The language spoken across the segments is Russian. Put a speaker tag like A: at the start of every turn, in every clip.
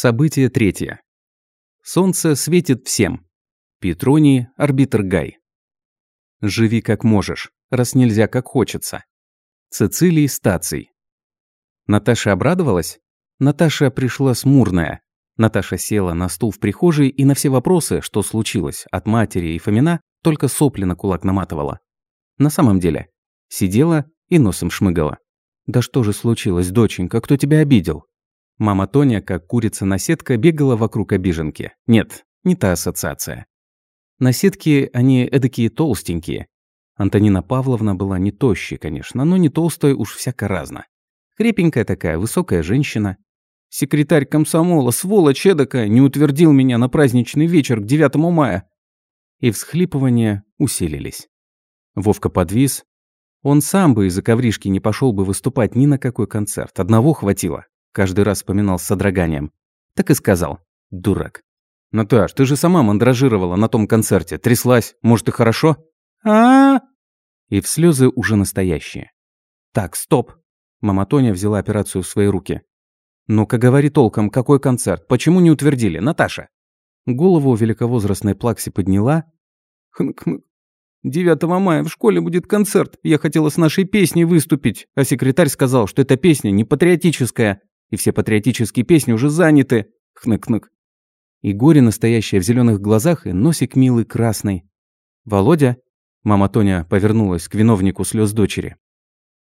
A: Событие третье. Солнце светит всем. Петроний, арбитр Гай. Живи как можешь, раз нельзя как хочется. Цицилий Стаций. Наташа обрадовалась? Наташа пришла смурная. Наташа села на стул в прихожей и на все вопросы, что случилось, от матери и Фомина, только сопли на кулак наматывала. На самом деле, сидела и носом шмыгала. «Да что же случилось, доченька, кто тебя обидел?» Мама Тоня, как курица-наседка, бегала вокруг обиженки. Нет, не та ассоциация. Наседки, они эдакие толстенькие. Антонина Павловна была не тощей, конечно, но не толстая уж всяко разно. Крепенькая такая, высокая женщина. Секретарь комсомола, сволочь эдакая, не утвердил меня на праздничный вечер к 9 мая. И всхлипывания усилились. Вовка подвис. Он сам бы из-за ковришки не пошел бы выступать ни на какой концерт. Одного хватило. Каждый раз вспоминал с содроганием. Так и сказал. Дурак. «Наташ, ты же сама мандражировала на том концерте. Тряслась. Может, и хорошо?» а, -а, И в слезы уже настоящие. «Так, стоп!» Мама Тоня взяла операцию в свои руки. «Ну-ка, говори толком, какой концерт? Почему не утвердили, Наташа?» Голову великовозрастной Плакси подняла. «Хнк-хнк. 9 мая в школе будет концерт. Я хотела с нашей песней выступить, а секретарь сказал, что эта песня не патриотическая и все патриотические песни уже заняты. Хнык-хнык. И горе настоящее в зеленых глазах, и носик милый красный. «Володя?» Мама Тоня повернулась к виновнику слез дочери.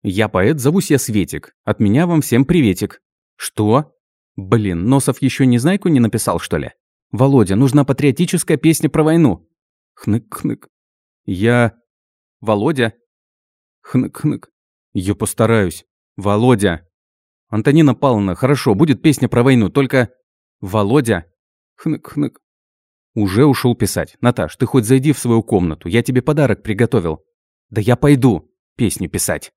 A: «Я поэт, зовусь я Светик. От меня вам всем приветик». «Что?» «Блин, Носов еще не знайку не написал, что ли?» «Володя, нужна патриотическая песня про войну». Хнык-хнык. «Я...» «Володя?» Хнык-хнык. «Я постараюсь. Володя!» «Антонина Павловна, хорошо, будет песня про войну, только...» «Володя?» Хнык-хнык. «Уже ушел писать. Наташ, ты хоть зайди в свою комнату, я тебе подарок приготовил». «Да я пойду песню писать».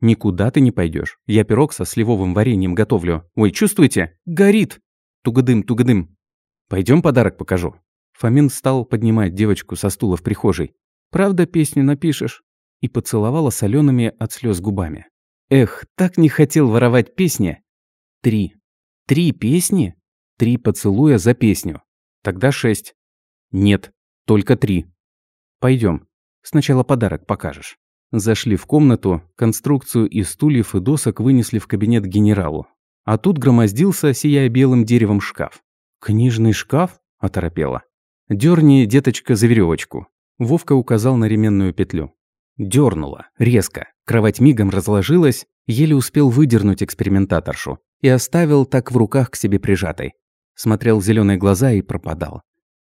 A: «Никуда ты не пойдешь. Я пирог со сливовым вареньем готовлю. Ой, чувствуете? Горит!» «Тугодым, тугодым». Пойдем подарок покажу». Фомин стал поднимать девочку со стула в прихожей. «Правда песню напишешь?» И поцеловала солеными от слез губами. Эх, так не хотел воровать песни. Три. Три песни? Три поцелуя за песню. Тогда шесть. Нет, только три. Пойдем. Сначала подарок покажешь. Зашли в комнату, конструкцию из стульев и досок вынесли в кабинет генералу. А тут громоздился, сияя белым деревом, шкаф. «Книжный шкаф?» – оторопела. «Дёрни, деточка, за веревочку. Вовка указал на ременную петлю. Дёрнула, резко. Кровать мигом разложилась, еле успел выдернуть экспериментаторшу и оставил так в руках к себе прижатой. Смотрел зеленые глаза и пропадал.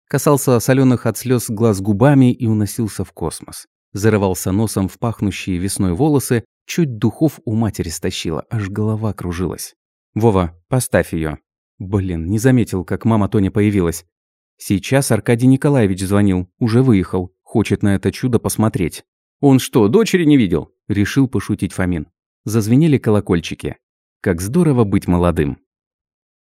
A: Касался соленых от слез глаз губами и уносился в космос. Зарывался носом в пахнущие весной волосы, чуть духов у матери стащила, аж голова кружилась. «Вова, поставь ее. Блин, не заметил, как мама Тоня появилась. Сейчас Аркадий Николаевич звонил, уже выехал, хочет на это чудо посмотреть. «Он что, дочери не видел?» – решил пошутить Фомин. Зазвенели колокольчики. Как здорово быть молодым.